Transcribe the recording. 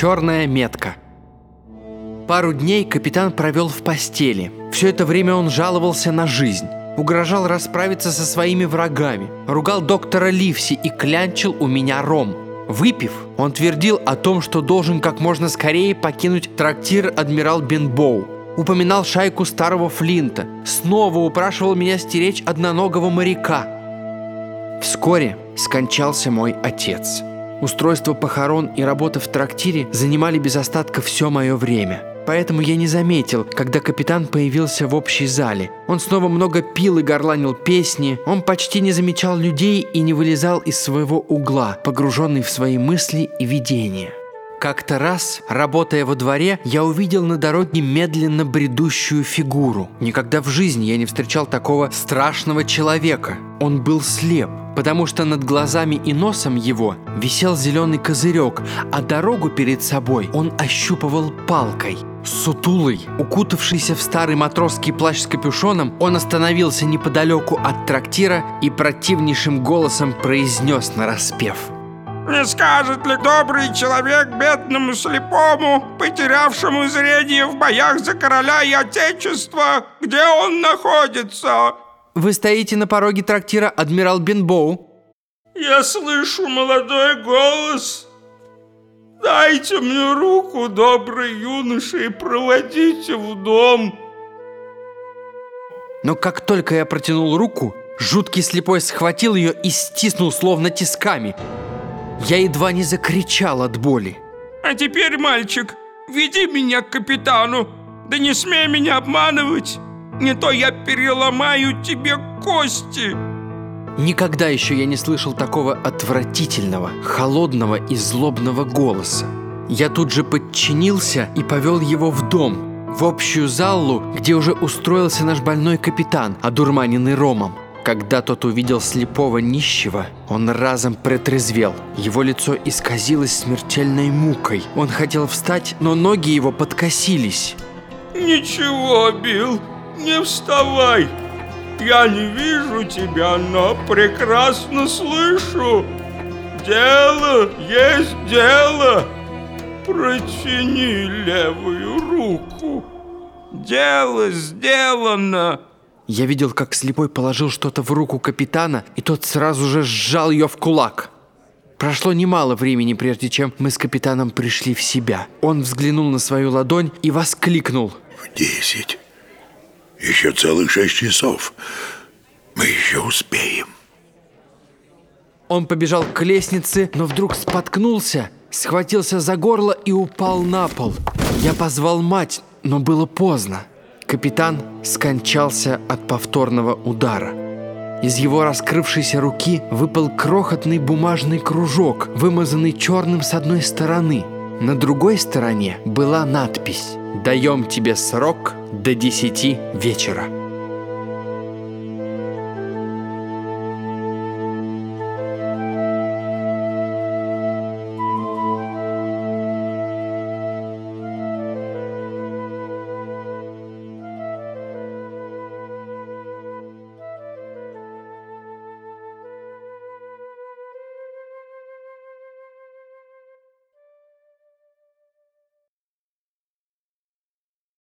Черная метка. Пару дней капитан провел в постели. Все это время он жаловался на жизнь. Угрожал расправиться со своими врагами. Ругал доктора Ливси и клянчил у меня ром. Выпив, он твердил о том, что должен как можно скорее покинуть трактир «Адмирал Бенбоу». Упоминал шайку старого Флинта. Снова упрашивал меня стеречь одноногого моряка. Вскоре скончался мой отец. Устройство похорон и работа в трактире занимали без остатка все мое время. Поэтому я не заметил, когда капитан появился в общей зале. Он снова много пил и горланил песни. Он почти не замечал людей и не вылезал из своего угла, погруженный в свои мысли и видения. Как-то раз, работая во дворе, я увидел на дороге медленно бредущую фигуру. Никогда в жизни я не встречал такого страшного человека. Он был слеп, потому что над глазами и носом его висел зеленый козырек, а дорогу перед собой он ощупывал палкой. Сутулый, укутавшийся в старый матросский плащ с капюшоном, он остановился неподалеку от трактира и противнейшим голосом произнес нараспев – не скажет ли добрый человек бедному слепому, потерявшему зрение в боях за короля и отечество, где он находится? Вы стоите на пороге трактира «Адмирал Бенбоу». Я слышу молодой голос. Дайте мне руку, добрый юноша, и проводите в дом. Но как только я протянул руку, жуткий слепой схватил ее и стиснул словно тисками – я едва не закричал от боли. А теперь, мальчик, веди меня к капитану. Да не смей меня обманывать. Не то я переломаю тебе кости. Никогда еще я не слышал такого отвратительного, холодного и злобного голоса. Я тут же подчинился и повел его в дом, в общую залу, где уже устроился наш больной капитан, одурманенный ромом. Когда тот увидел слепого нищего, он разом протрезвел. Его лицо исказилось смертельной мукой. Он хотел встать, но ноги его подкосились. «Ничего, Билл, не вставай. Я не вижу тебя, но прекрасно слышу. Дело есть дело. Протяни левую руку. Дело сделано». Я видел, как слепой положил что-то в руку капитана, и тот сразу же сжал ее в кулак. Прошло немало времени, прежде чем мы с капитаном пришли в себя. Он взглянул на свою ладонь и воскликнул. В десять. Еще целых шесть часов. Мы еще успеем. Он побежал к лестнице, но вдруг споткнулся, схватился за горло и упал на пол. Я позвал мать, но было поздно. Капитан скончался от повторного удара. Из его раскрывшейся руки выпал крохотный бумажный кружок, вымазанный черным с одной стороны. На другой стороне была надпись «Даем тебе срок до десяти вечера».